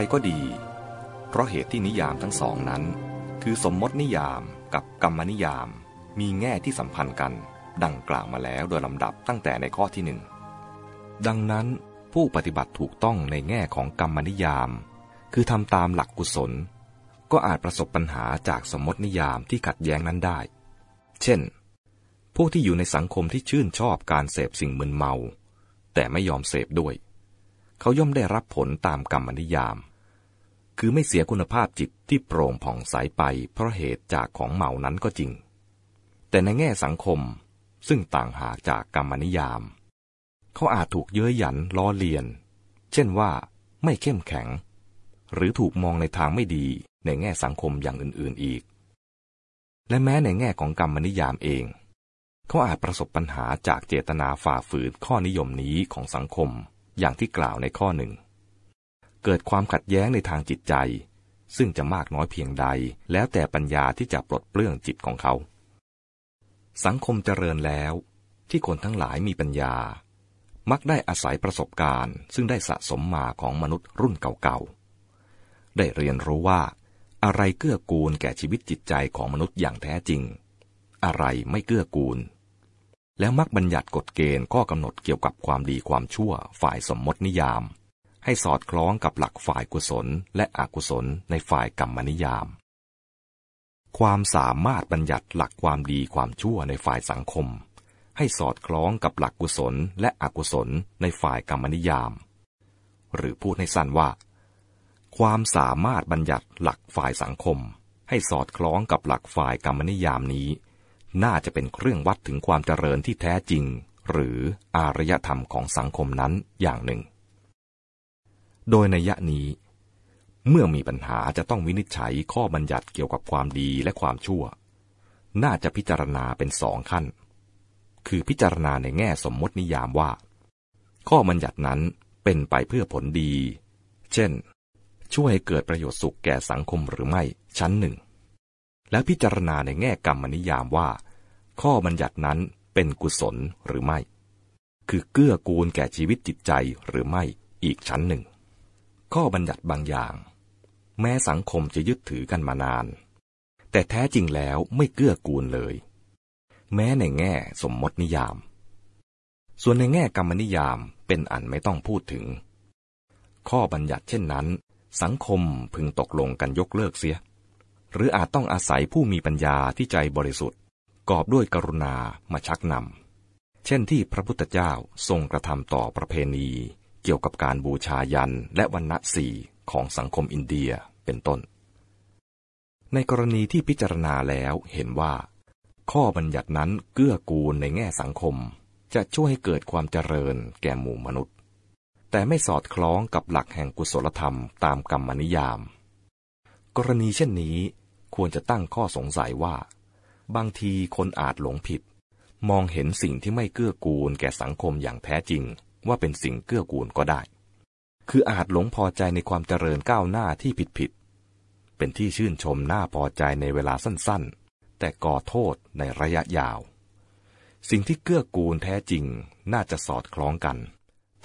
ไปก็ดี เพราะเหตุที่นิยามทั้งสองนั้น คือสมมตินิยามกับกรรมนิยาม มีแง่ที่สัมพันธ์กัน ดังกล่าวมาแล้วโดยลำดับตั้งแต่ในข้อที่หนึ่งดังนั้นผู้ปฏิบัติถูกต้องในแง่ของกรรมนิยาม คือทำตามหลักกุศล ก็อาจประสบปัญหาจากสมมตินิยามที่ขัดแย้งนั้นได้ เช่นพวกที่อยู่ในสังคมที่ชื่นชอบการเสพสิ่งมึนเมา แต่ไม่ยอมเสพด้วย เขาย่อมได้รับผลตามกรรมนิยาม คือไม่เสียคุณภาพจิตที่โปร่งผ่องใสไปเพราะเหตุจากของเมานั้นก็จริง แต่ในแง่สังคมซึ่งต่างหากจากกรรมนิยาม เขาอาจถูกเย้ยหยันล้อเลียน เช่นว่าไม่เข้มแข็ง หรือถูกมองในทางไม่ดีในแง่สังคมอย่างอื่นๆอีก และแม้ในแง่ของกรรมนิยามเอง เขาอาจประสบปัญหาจากเจตนาฝ่าฝืนข้อนิยมนี้ของสังคมอย่างที่กล่าวในข้อหนึ่ง เกิดความขัดแย้งในทางจิตใจ ซึ่งจะมากน้อยเพียงใด แล้วแต่ปัญญาที่จะปลดเปลื้องจิตของเขา สังคมเจริญแล้ว ที่คนทั้งหลายมีปัญญา มักได้อาศัยประสบการณ์ ซึ่งได้สะสมมาของมนุษย์รุ่นเก่าๆ ได้เรียนรู้ว่า อะไรเกื้อกูลแก่ชีวิตจิตใจของมนุษย์อย่างแท้จริง อะไรไม่เกื้อกูลแล้วมักบัญญัติกฎเกณฑ์ข้อกำหนดเกี่ยวกับความดีความชั่วฝ่ายสมมตินิยาม ให้สอดคล้องกับหลักฝ่ายกุศลและอกุศลในฝ่ายกรรมนิยาม ความสามารถบัญญัติหลักความดีความชั่วในฝ่ายสังคม ให้สอดคล้องกับหลักกุศลและอกุศลในฝ่ายกรรมนิยาม หรือพูดให้สั้นว่า ความสามารถบัญญัติหลักฝ่ายสังคม ให้สอดคล้องกับหลักฝ่ายกรรมนิยามนี้ น่าจะเป็นเครื่องวัดถึงความเจริญที่แท้จริง หรืออารยธรรมของสังคมนั้นอย่างหนึ่ง โดยในยะนี้ เมื่อมีปัญหาจะต้องวินิจฉัยข้อบัญญัติเกี่ยวกับความดีและความชั่ว น่าจะพิจารณาเป็นสองขั้น คือพิจารณาในแง่สมมตินิยามว่า ข้อบัญญัตินั้นเป็นไปเพื่อผลดี เช่น ช่วยให้เกิดประโยชน์สุขแก่สังคมหรือไม่ชั้นหนึ่ง และพิจารณาในแง่กรรมนิยามว่า ข้อบัญญัตินั้นเป็นกุศลหรือไม่ คือเกื้อกูลแก่ชีวิตจิตใจหรือไม่อีกชั้นหนึ่ง ข้อบัญญัติบางอย่าง แม้สังคมจะยึดถือกันมานาน แต่แท้จริงแล้วไม่เกื้อกูลเลย แม้ในแง่สมมตินิยาม ส่วนในแง่กรรมนิยามเป็นอันไม่ต้องพูดถึง ข้อบัญญัติเช่นนั้น สังคมพึงตกลงกันยกเลิกเสีย หรืออาจต้องอาศัยผู้มีปัญญาที่ใจบริสุทธิ์ กอบด้วยกรุณามาชักนำเช่นที่พระพุทธเจ้าทรงกระทำต่อประเพณี เกี่ยวกับการบูชายันและวันณะสี่ของสังคมอินเดียเป็นต้น ในกรณีที่พิจารณาแล้วเห็นว่า ข้อบัญญัตินั้นเกื้อกูลในแง่สังคม จะช่วยให้เกิดความเจริญแก่หมู่มนุษย์ แต่ไม่สอดคล้องกับหลักแห่งกุศลธรรมตามกรรมนิยาม กรณีเช่นนี้ควรจะตั้งข้อสงสัยว่า บางทีคนอาจหลงผิด มองเห็นสิ่งที่ไม่เกื้อกูลแก่สังคมอย่างแท้จริง ว่าเป็นสิ่งเกื้อกูลก็ได้ คืออาจหลงพอใจในความเจริญก้าวหน้าที่ผิดผิด เป็นที่ชื่นชมน่าพอใจในเวลาสั้นๆ แต่ก่อโทษในระยะยาว สิ่งที่เกื้อกูลแท้จริงน่าจะสอดคล้องกัน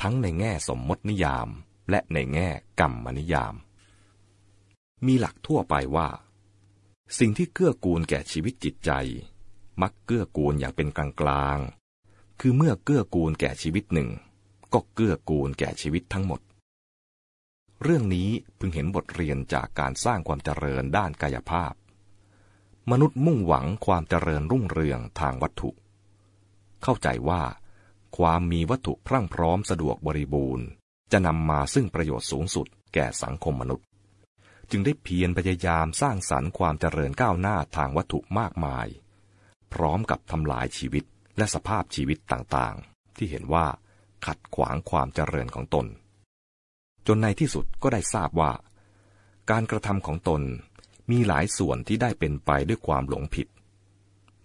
ทั้งในแง่สมมตินิยาม และในแง่กรรมนิยาม มีหลักทั่วไปว่า สิ่งที่เกื้อกูลแก่ชีวิตจิตใจ มักเกื้อกูลอย่างเป็นกลางกลางคือเมื่อเกื้อกูลแก่ชีวิตหนึ่ง ก็เกื้อกูลแก่ชีวิตทั้งหมด เรื่องนี้พึงเห็นบทเรียนจากการสร้างความเจริญด้านกายภาพ มนุษย์มุ่งหวังความเจริญรุ่งเรืองทางวัตถุ เข้าใจว่า ความมีวัตถุพรั่งพร้อมสะดวกบริบูรณ์ จะนำมาซึ่งประโยชน์สูงสุดแก่สังคมมนุษย์ จึงได้เพียรพยายามสร้างสรรค์ความเจริญก้าวหน้าทางวัตถุมากมาย พร้อมกับทำลายชีวิตและสภาพชีวิตต่างๆ ที่เห็นว่า ขัดขวางความเจริญของตน จนในที่สุดก็ได้ทราบว่า การกระทำของตนมีหลายส่วนที่ได้เป็นไปด้วยความหลงผิด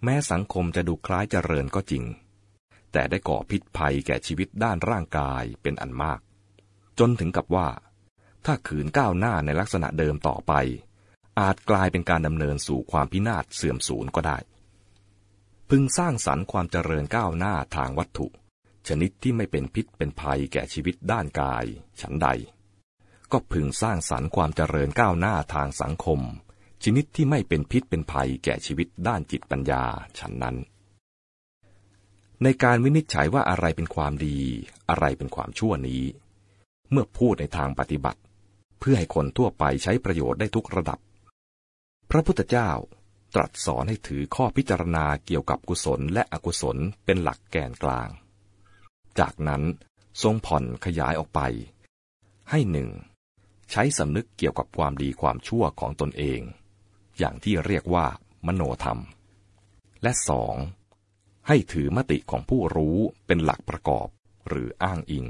แม้สังคมจะดูคล้ายเจริญก็จริง แต่ได้ก่อพิษภัยแก่ชีวิตด้านร่างกายเป็นอันมาก จนถึงกับว่า ถ้าขืนก้าวหน้าในลักษณะเดิมต่อไป อาจกลายเป็นการดำเนินสู่ความพินาศเสื่อมสูญก็ได้ พึงสร้างสรรค์ความเจริญก้าวหน้าทางวัตถุ ชนิดที่ไม่เป็นพิษเป็นภัยแก่ชีวิตด้านกาย ฉันใด ก็พึงสร้างสรรค์ความเจริญก้าวหน้าทางสังคม ชนิดที่ไม่เป็นพิษเป็นภัยแก่ชีวิตด้านจิตปัญญาฉันนั้น ในการวินิจฉัยว่าอะไรเป็นความดี อะไรเป็นความชั่วนี้ เมื่อพูดในทางปฏิบัติ เพื่อให้คนทั่วไปใช้ประโยชน์ได้ทุกระดับ พระพุทธเจ้าตรัสสอนให้ถือข้อพิจารณาเกี่ยวกับกุศลและอกุศลเป็นหลักแกนกลาง จากนั้นทรงผ่อนขยายออกไป ให้หนึ่งใช้สำนึกเกี่ยวกับความดีความชั่วของตนเอง อย่างที่เรียกว่ามโนธรรม และสองให้ถือมติของผู้รู้เป็นหลักประกอบหรืออ้างอิง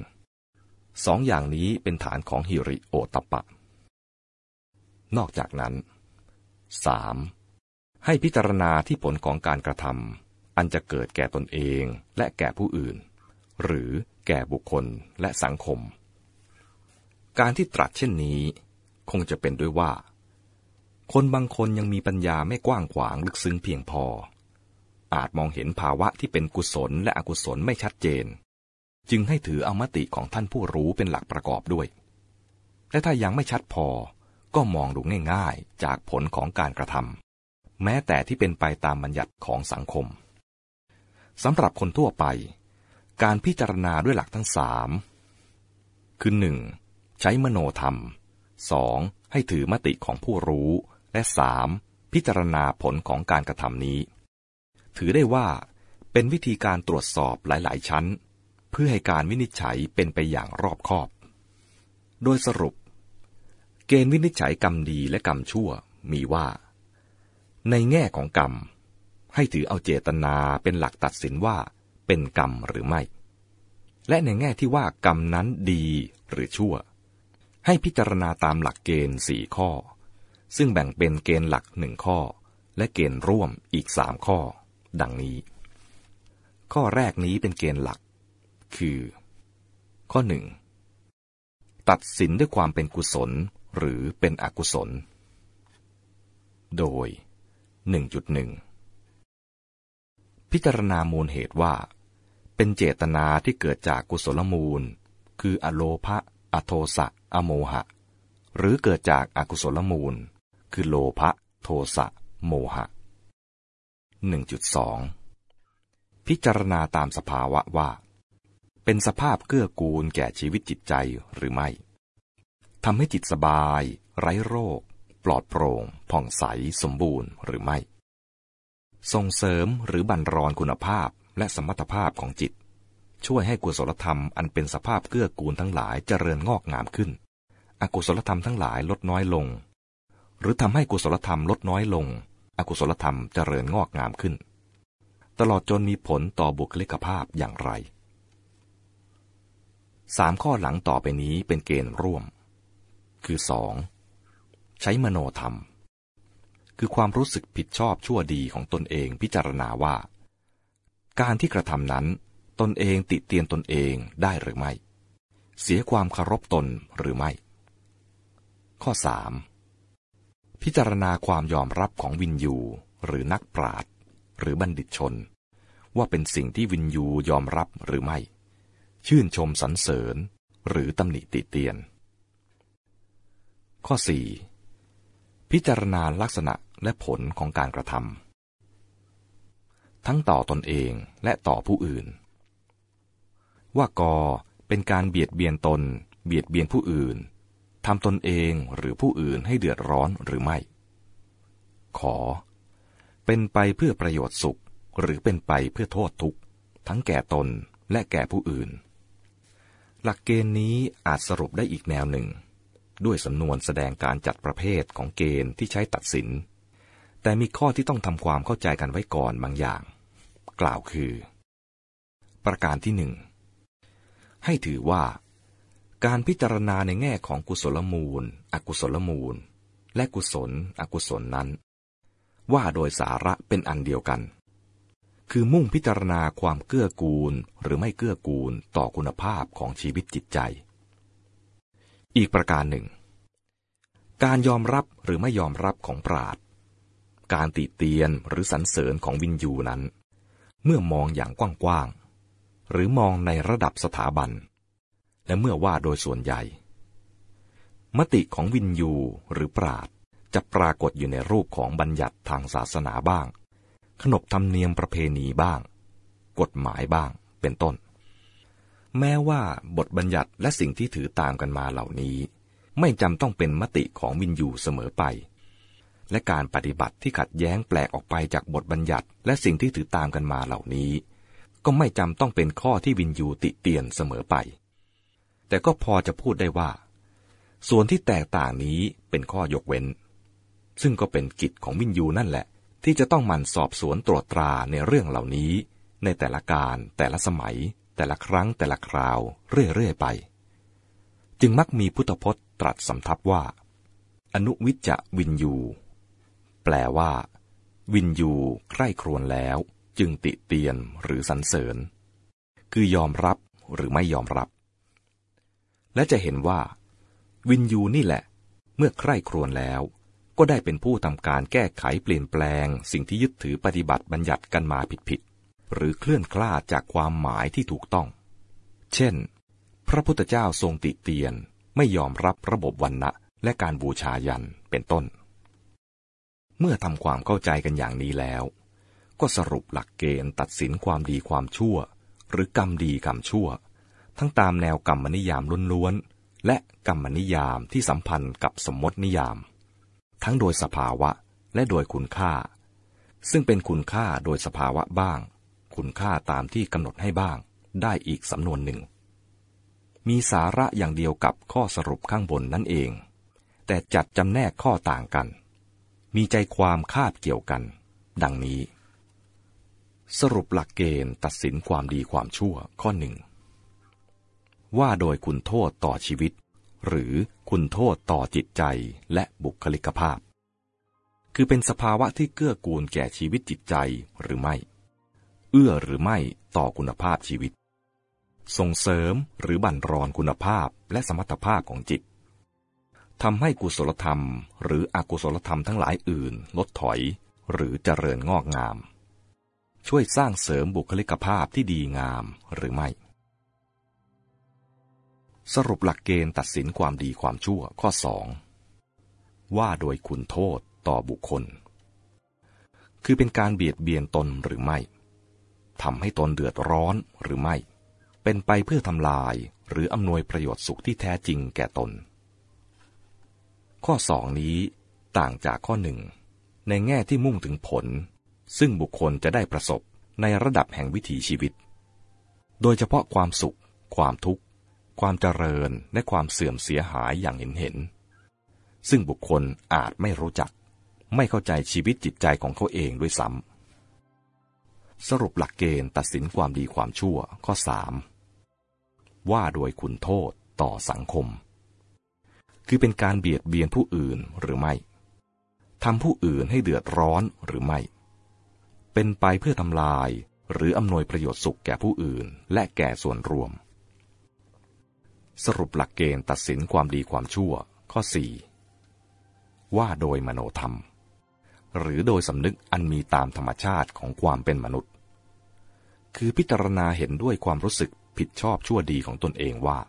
สองอย่างนี้เป็นฐานของฮิริโอตปะ นอกจากนั้นสามให้พิจารณาที่ผลของการกระทำอันจะเกิดแก่ตนเองและแก่ผู้อื่น หรือแก่บุคคลและสังคม การที่ตรัสเช่นนี้ คงจะเป็นด้วยว่า คนบางคนยังมีปัญญาไม่กว้างขวางลึกซึ้งเพียงพอ อาจมองเห็นภาวะที่เป็นกุศลและอกุศลไม่ชัดเจน จึงให้ถือเอามติของท่านผู้รู้เป็นหลักประกอบด้วย และถ้ายังไม่ชัดพอก็มองดูง่ายๆ จากผลของการกระทำแม้แต่ที่เป็นไปตามบัญญัติของสังคมสำหรับคนทั่วไป การพิจารณาด้วยหลักทั้งสามคือหนึ่งใช้มโนธรรมสองให้ถือมติของผู้รู้ และสามพิจารณาผลของการกระทำนี้ ถือได้ว่า เป็นวิธีการตรวจสอบหลาย ๆ ชั้น เพื่อให้การวินิจฉัยเป็นไปอย่างรอบคอบ โดยสรุป เกณฑ์วินิจฉัยกรรมดีและกรรมชั่วมีว่า ในแง่ของกรรม ให้ถือเอาเจตนาเป็นหลักตัดสินว่า เป็นกรรมหรือไม่ และในแง่ที่ว่ากรรมนั้นดีหรือชั่ว ให้พิจารณาตามหลักเกณฑ์สี่ข้อ ซึ่งแบ่งเป็นเกณฑ์หลักหนึ่งข้อ และเกณฑ์ร่วมอีกสามข้อ ดังนี้ ข้อแรกนี้เป็นเกณฑ์หลัก คือ ข้อหนึ่งตัดสินด้วยความเป็นกุศลหรือเป็นอกุศล โดย 1.1 พิจารณามูลเหตุว่า เป็นเจตนาที่เกิดจากกุศลมูล คืออโลภะอโทสะ อโมหะ หรือเกิดจากอากุศลมูล คือโลภะโทสะ โมหะ 1.2 พิจารณาตามสภาวะว่า เป็นสภาพเกื้อกูลแก่ชีวิตจิตใจหรือไม่ทำให้จิตสบาย ไร้โรค ปลอดโปร่ง ผ่องใส สมบูรณ์หรือไม่ ส่งเสริมหรือบันรอนคุณภาพ และสมรรถภาพของจิต ช่วยให้กุศลธรรมอันเป็นสภาพเกื้อกูลทั้งหลายเจริญงอกงามขึ้น อกุศลธรรมทั้งหลายลดน้อยลง หรือทำให้กุศลธรรมลดน้อยลง อกุศลธรรมเจริญงอกงามขึ้น ตลอดจนมีผลต่อบุคลิกภาพอย่างไรสามข้อหลังต่อไปนี้เป็นเกณฑ์ร่วม คือสองใช้มโนธรรม คือความรู้สึกผิดชอบชั่วดีของตนเองพิจารณาว่า การที่กระทำนั้น ตนเองติเตียนตนเองได้หรือไม่ เสียความเคารพตนหรือไม่ ข้อ 3. พิจารณาความยอมรับของวินยูหรือนักปราชญ์หรือบัณฑิตชน ว่าเป็นสิ่งที่วินยูยอมรับหรือไม่ ชื่นชมสรรเสริญหรือตำหนิติเตียน ข้อ 4. พิจารณาลักษณะและผลของการกระทำ ทั้งต่อตนเองและต่อผู้อื่น ว่ากอเป็นการเบียดเบียนตน เบียดเบียนผู้อื่นทำตนเองหรือผู้อื่นให้เดือดร้อนหรือไม่ ขอ เป็นไปเพื่อประโยชน์สุขหรือเป็นไปเพื่อโทษทุกข์ ทั้งแก่ตนและแก่ผู้อื่น หลักเกณฑ์นี้อาจสรุปได้อีกแนวหนึ่ง ด้วยสำนวนแสดงการจัดประเภทของเกณฑ์ที่ใช้ตัดสิน แต่มีข้อที่ต้องทำความเข้าใจกันไว้ก่อนบางอย่าง กล่าวคือ ประการที่หนึ่งให้ถือว่า การพิจารณาในแง่ของกุศลมูล อกุศลมูล และกุศล อกุศลนั้น ว่าโดยสาระเป็นอันเดียวกัน คือมุ่งพิจารณาความเกื้อกูลหรือไม่เกื้อกูลต่อคุณภาพของชีวิตจิตใจ อีกประการหนึ่ง การยอมรับหรือไม่ยอมรับของปราด การติเตียนหรือสรรเสริญของวินยูนั้น เมื่อมองอย่างกว้างๆ หรือมองในระดับสถาบัน และเมื่อว่าโดยส่วนใหญ่ มติของวินยูหรือปราดจะปรากฏอยู่ในรูปของบัญญัติทางศาสนาบ้าง ขนบธรรมเนียมประเพณีบ้าง กฎหมายบ้างเป็นต้น แม้ว่าบทบัญญัติและสิ่งที่ถือตามกันมาเหล่านี้ ไม่จำต้องเป็นมติของวินยูเสมอไป และการปฏิบัติที่ขัดแย้งแปลกออกไปจากบทบัญญัติ และสิ่งที่ถือตามกันมาเหล่านี้ ก็ไม่จำต้องเป็นข้อที่วินยูติเตียนเสมอไป แต่ก็พอจะพูดได้ว่า ส่วนที่แตกต่างนี้เป็นข้อยกเว้น ซึ่งก็เป็นกิจของวินยูนั่นแหละ ที่จะต้องมันสอบสวนตรวจตราในเรื่องเหล่านี้ ในแต่ละการแต่ละสมัย แต่ละครั้งแต่ละคราวเรื่อยๆไป จึงมักมีพุทธพจน์ตรัสสำทับว่า อนุวิจจวินยู แปลว่า วินยูใคร่ครวญแล้ว จึงติเตียนหรือสรรเสริญ คือยอมรับหรือไม่ยอมรับ และจะเห็นว่า วินยูนี่แหละ เมื่อใคร่ครวญแล้ว ก็ได้เป็นผู้ทำการแก้ไขเปลี่ยนแปลง สิ่งที่ยึดถือปฏิบัติบัญญัติกันมาผิดๆหรือเคลื่อนคลาดจากความหมายที่ถูกต้อง เช่น พระพุทธเจ้าทรงติเตียนไม่ยอมรับระบบวันณะและการบูชายันเป็นต้น เมื่อทำความเข้าใจกันอย่างนี้แล้ว ก็สรุปหลักเกณฑ์ตัดสินความดีความชั่ว หรือกรรมดีกรรมชั่ว ทั้งตามแนวกรรมนิยามล้วนๆและกรรมนิยามที่สัมพันธ์กับสมมตินิยาม ทั้งโดยสภาวะและโดยคุณค่า ซึ่งเป็นคุณค่าโดยสภาวะบ้าง คุณค่าตามที่กำหนดให้บ้าง ได้อีกสำนวนหนึ่ง มีสาระอย่างเดียวกับข้อสรุปข้างบนนั่นเอง แต่จัดจำแนกข้อต่างกัน มีใจความคาดเกี่ยวกัน ดังนี้ สรุปหลักเกณฑ์ตัดสินความดีความชั่วข้อหนึ่ง ว่าโดยคุณโทษต่อชีวิต หรือคุณโทษต่อจิตใจและบุคลิกภาพ คือเป็นสภาวะที่เกื้อกูลแก่ชีวิตจิตใจหรือไม่ เอื้อหรือไม่ต่อคุณภาพชีวิต ส่งเสริมหรือบั่นรอนคุณภาพและสมรรถภาพของจิต ทำให้กุศลธรรม หรืออกุศลธรรมทั้งหลายอื่น ลดถอย หรือเจริญงอกงาม ช่วยสร้างเสริมบุคลิกภาพที่ดีงามหรือไม่ สรุปหลักเกณฑ์ตัดสินความดีความชั่วข้อสองว่าโดยคุณโทษต่อบุคคล คือเป็นการเบียดเบียนตนหรือไม่ทำให้ตนเดือดร้อนหรือไม่ เป็นไปเพื่อทำลายหรืออำนวยประโยชน์สุขที่แท้จริงแก่ตน ข้อสองนี้ต่างจากข้อหนึ่งในแง่ที่มุ่งถึงผล ซึ่งบุคคลจะได้ประสบในระดับแห่งวิถีชีวิต โดยเฉพาะความสุข ความทุกข์ ความเจริญและความเสื่อมเสียหายอย่างเห็นเห็น ซึ่งบุคคลอาจไม่รู้จัก ไม่เข้าใจชีวิตจิตใจของเขาเองด้วยซ้ำสรุปหลักเกณฑ์ตัดสินความดีความชั่วข้อสามว่าโดยคุณโทษต่อสังคม คือเป็นการเบียดเบียนผู้อื่นหรือไม่ทำผู้อื่นให้เดือดร้อนหรือไม่ เป็นไปเพื่อทำลายหรืออำนวยประโยชน์สุขแก่ผู้อื่นและแก่ส่วนรวม สรุปหลักเกณฑ์ตัดสินความดีความชั่ว ข้อ 4 ว่าโดยมโนธรรม หรือโดยสำนึกอันมีตามธรรมชาติของความเป็นมนุษย์ คือพิจารณาเห็นด้วยความรู้สึกผิดชอบชั่วดีของตนเองว่า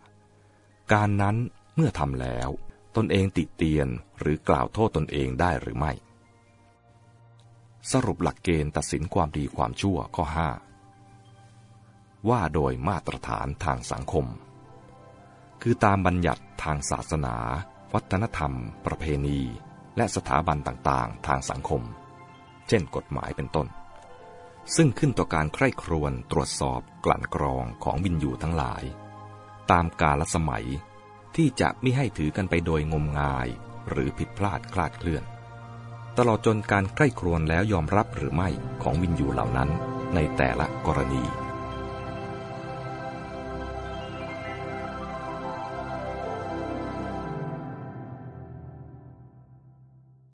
การนั้น เมื่อทำแล้ว ตนเองติเตียนหรือกล่าวโทษตนเองได้หรือไม่ สรุปหลักเกณฑ์ตัดสินความดีความชั่วข้อ 5 ว่าโดยมาตรฐานทางสังคม คือตามบัญญัติทางศาสนา วัฒนธรรม ประเพณี และสถาบันต่างๆ ทางสังคม เช่นกฎหมายเป็นต้น ซึ่งขึ้นต่อการใคร่ครวญตรวจสอบกลั่นกรองของวินยูทั้งหลาย ตามกาลสมัย ที่จะไม่ให้ถือกันไปโดยงมงาย หรือผิดพลาดคลาดเคลื่อน ตลอดจนการใกล้ครวนแล้วยอมรับหรือไม่ของวินยูเหล่านั้นในแต่ละกรณี